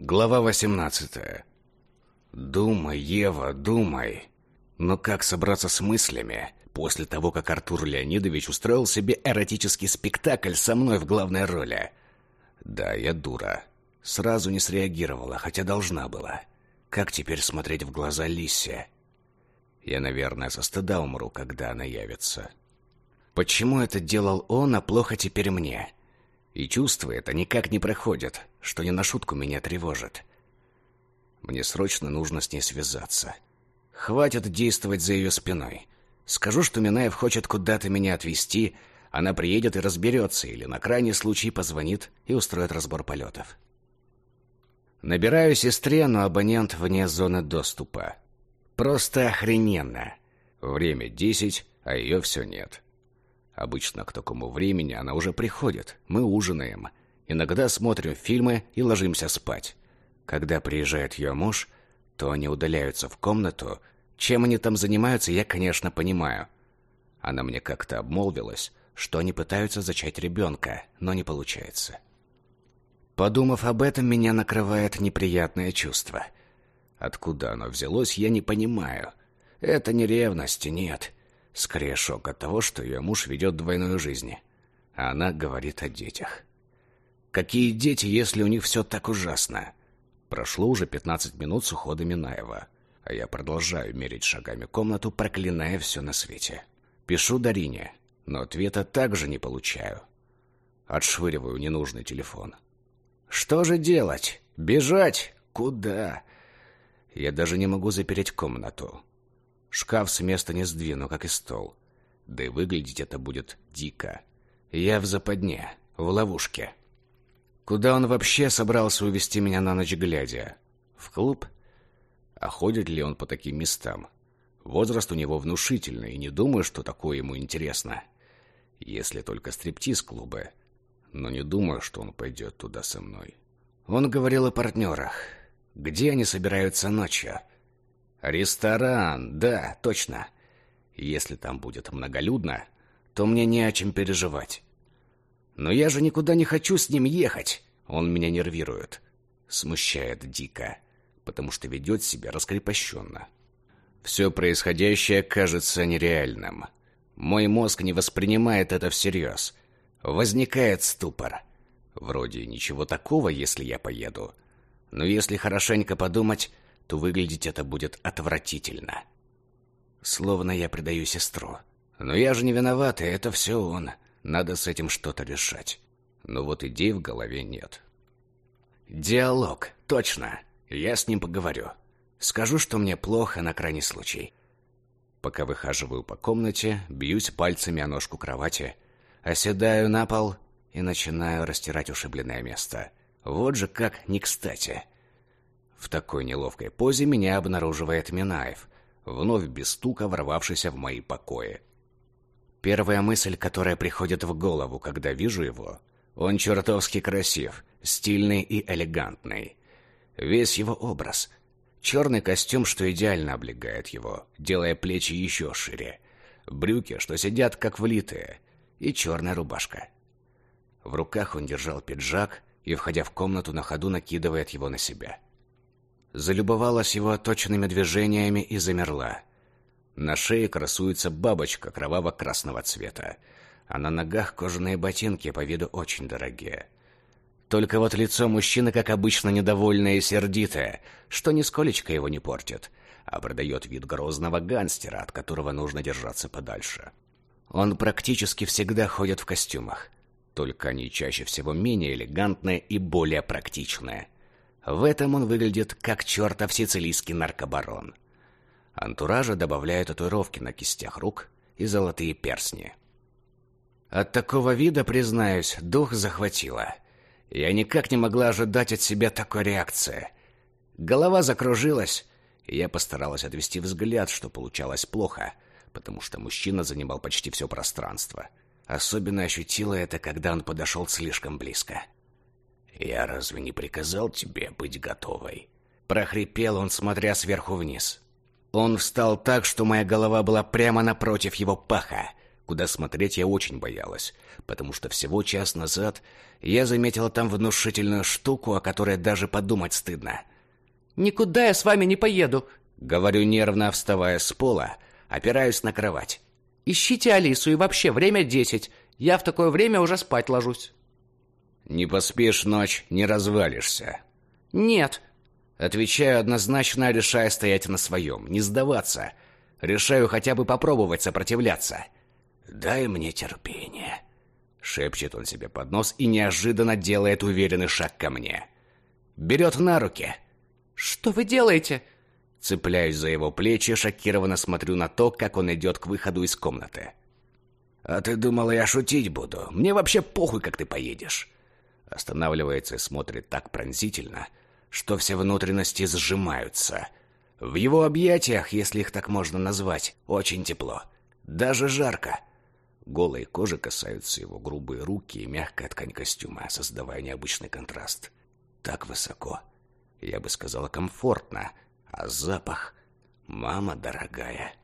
Глава 18. Думай, Ева, думай. Но как собраться с мыслями после того, как Артур Леонидович устроил себе эротический спектакль со мной в главной роли? Да, я дура. Сразу не среагировала, хотя должна была. Как теперь смотреть в глаза Лисе? Я, наверное, со стыда умру, когда она явится. Почему это делал он, а плохо теперь мне? И чувство это никак не проходит, что не на шутку меня тревожит. Мне срочно нужно с ней связаться. Хватит действовать за ее спиной. Скажу, что Минаев хочет куда-то меня отвезти, она приедет и разберется, или на крайний случай позвонит и устроит разбор полетов. Набираю сестре, но абонент вне зоны доступа. Просто охрененно. Время десять, а ее все нет. Обычно к такому времени она уже приходит. Мы ужинаем. Иногда смотрим фильмы и ложимся спать. Когда приезжает ее муж, то они удаляются в комнату. Чем они там занимаются, я, конечно, понимаю. Она мне как-то обмолвилась, что они пытаются зачать ребенка, но не получается. Подумав об этом, меня накрывает неприятное чувство. Откуда оно взялось, я не понимаю. Это не ревность, нет. Скорее шок от того, что ее муж ведет двойную жизнь. А она говорит о детях. Какие дети, если у них все так ужасно? Прошло уже 15 минут с ухода Минаева, а я продолжаю мерить шагами комнату, проклиная все на свете. Пишу Дарине, но ответа также не получаю. Отшвыриваю ненужный телефон. Что же делать? Бежать? Куда? Я даже не могу запереть комнату. Шкаф с места не сдвину, как и стол. Да и выглядеть это будет дико. Я в западне, в ловушке. Куда он вообще собрался увести меня на ночь глядя? В клуб? А ходит ли он по таким местам? Возраст у него внушительный, и не думаю, что такое ему интересно. Если только стриптиз-клубы. Но не думаю, что он пойдет туда со мной. Он говорил о партнерах. Где они собираются ночью? Ресторан, да, точно. Если там будет многолюдно, то мне не о чем переживать. Но я же никуда не хочу с ним ехать. Он меня нервирует. Смущает дико, потому что ведет себя раскрепощенно. Все происходящее кажется нереальным. Мой мозг не воспринимает это всерьез. Возникает ступор. Вроде ничего такого, если я поеду. Но если хорошенько подумать, то выглядеть это будет отвратительно. Словно я предаю сестру. Но я же не виноват, и это все он. Надо с этим что-то решать. Но вот идей в голове нет. Диалог, точно. Я с ним поговорю. Скажу, что мне плохо на крайний случай. Пока выхаживаю по комнате, бьюсь пальцами о ножку кровати, оседаю на пол и начинаю растирать ушибленное место. Вот же как не кстати. В такой неловкой позе меня обнаруживает Минаев, вновь без стука ворвавшийся в мои покои. Первая мысль, которая приходит в голову, когда вижу его, он чертовски красив, стильный и элегантный. Весь его образ. Черный костюм, что идеально облегает его, делая плечи еще шире. Брюки, что сидят как влитые, и черная рубашка. В руках он держал пиджак и, входя в комнату, на ходу накидывает его на себя залюбовалась его точными движениями и замерла. На шее красуется бабочка кроваво-красного цвета, а на ногах кожаные ботинки по виду очень дорогие. Только вот лицо мужчины, как обычно, недовольное и сердитое, что нисколечко его не портит, а продает вид грозного гангстера, от которого нужно держаться подальше. Он практически всегда ходит в костюмах, только они чаще всего менее элегантные и более практичные – в этом он выглядит как чертов сицилийский наркобарон. Антуража добавляют татуировки на кистях рук и золотые перстни. От такого вида, признаюсь, дух захватило. Я никак не могла ожидать от себя такой реакции. Голова закружилась, и я постаралась отвести взгляд, что получалось плохо, потому что мужчина занимал почти все пространство. Особенно ощутила это, когда он подошел слишком близко. «Я разве не приказал тебе быть готовой?» Прохрипел он, смотря сверху вниз. Он встал так, что моя голова была прямо напротив его паха. Куда смотреть я очень боялась, потому что всего час назад я заметила там внушительную штуку, о которой даже подумать стыдно. «Никуда я с вами не поеду», — говорю нервно, вставая с пола, опираюсь на кровать. «Ищите Алису, и вообще, время десять. Я в такое время уже спать ложусь». «Не поспишь ночь, не развалишься». «Нет». Отвечаю однозначно, решая стоять на своем, не сдаваться. Решаю хотя бы попробовать сопротивляться. «Дай мне терпение», — шепчет он себе под нос и неожиданно делает уверенный шаг ко мне. Берет на руки. «Что вы делаете?» Цепляюсь за его плечи, шокированно смотрю на то, как он идет к выходу из комнаты. «А ты думала, я шутить буду? Мне вообще похуй, как ты поедешь!» Останавливается и смотрит так пронзительно, что все внутренности сжимаются. В его объятиях, если их так можно назвать, очень тепло. Даже жарко. Голой кожи касаются его грубые руки и мягкая ткань костюма, создавая необычный контраст. Так высоко. Я бы сказала, комфортно. А запах... Мама дорогая.